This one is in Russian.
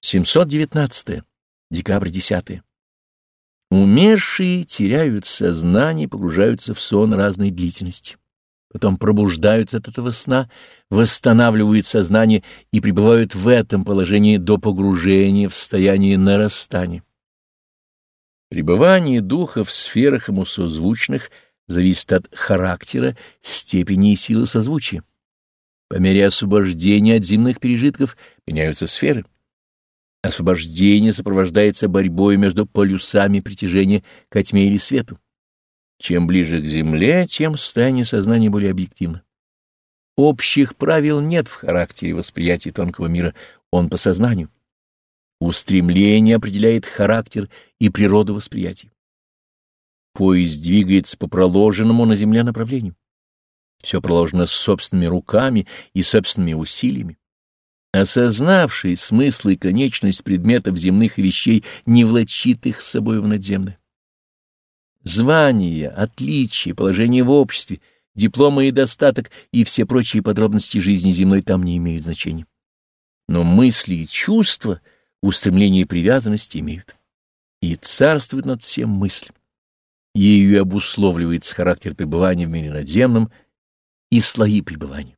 719. Декабрь 10. Умершие теряют сознание, погружаются в сон разной длительности. Потом пробуждаются от этого сна, восстанавливают сознание и пребывают в этом положении до погружения в состояние нарастания. Пребывание духа в сферах ему созвучных зависит от характера, степени и силы созвучия. По мере освобождения от земных пережитков меняются сферы. Освобождение сопровождается борьбой между полюсами притяжения к тьме или свету. Чем ближе к Земле, тем состояние сознания более объективно. Общих правил нет в характере восприятия тонкого мира, он по сознанию. Устремление определяет характер и природу восприятия. Поезд двигается по проложенному на Земле направлению. Все проложено собственными руками и собственными усилиями. Осознавший смысл и конечность предметов земных вещей не влачит их с собой в надземное. Звание, отличие, положение в обществе, дипломы и достаток и все прочие подробности жизни земной там не имеют значения. Но мысли и чувства, устремления и привязанности имеют. И царствует над всем мысль. Ею обусловливается характер пребывания в мире надземном и слои пребывания.